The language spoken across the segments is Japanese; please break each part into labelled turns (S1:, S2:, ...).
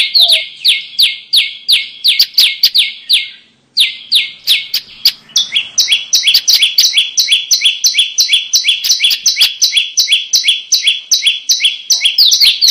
S1: you you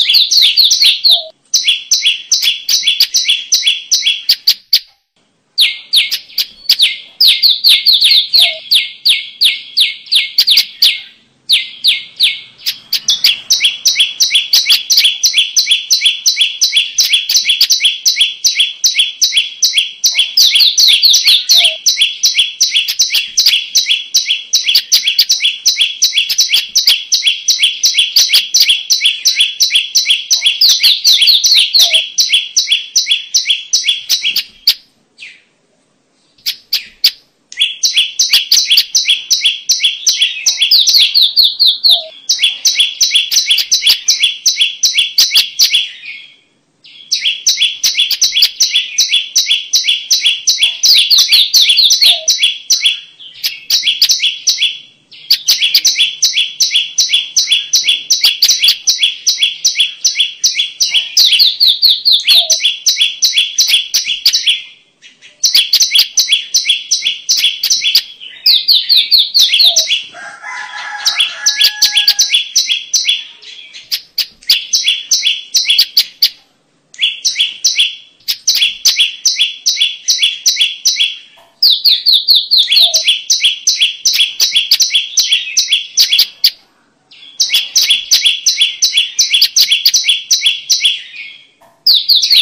S1: Thank you ハハハハ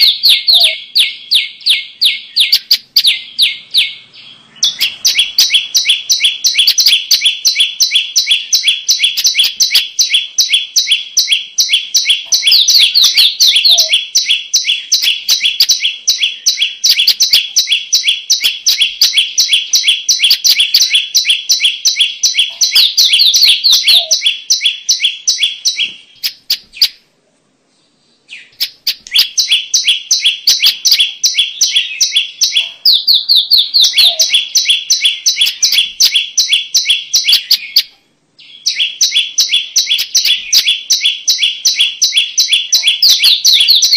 S1: you you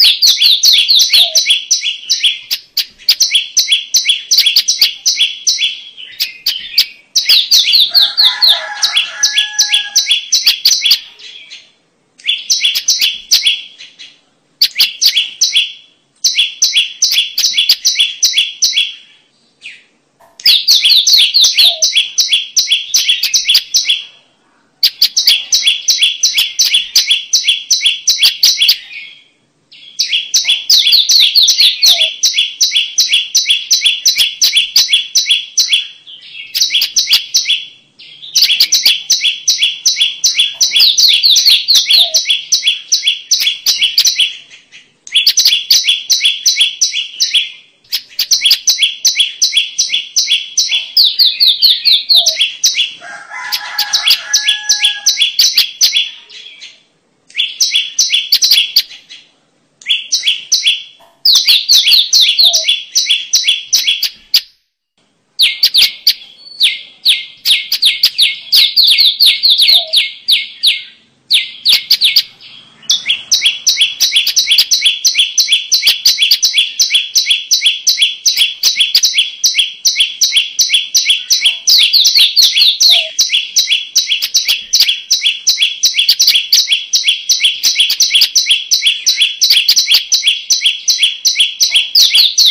S1: フフフ。you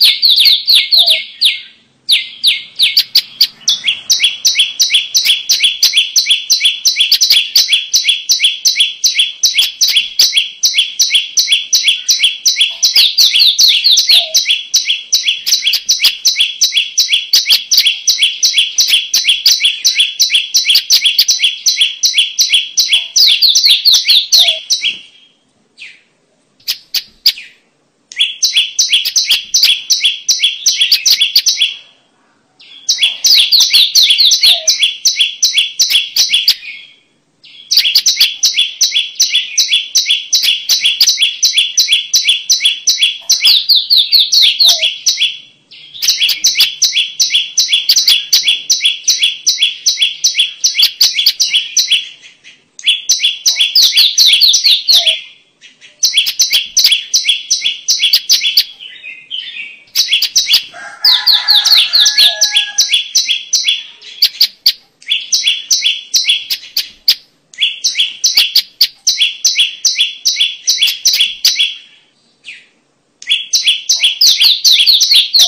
S1: すごい。you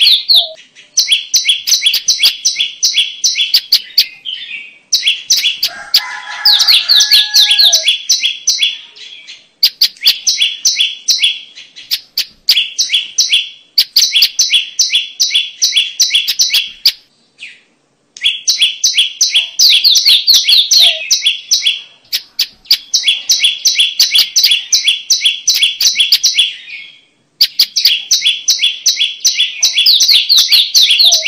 S1: Thank you. you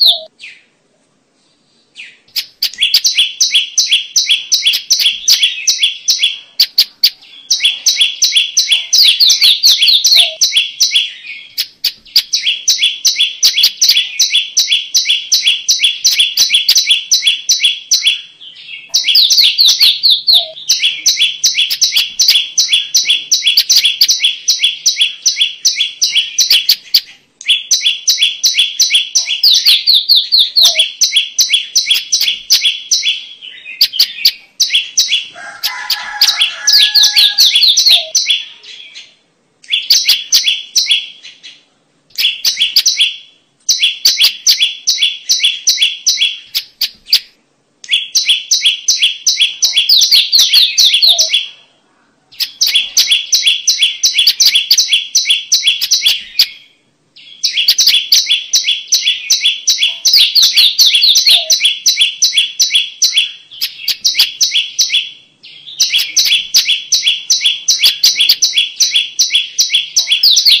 S1: you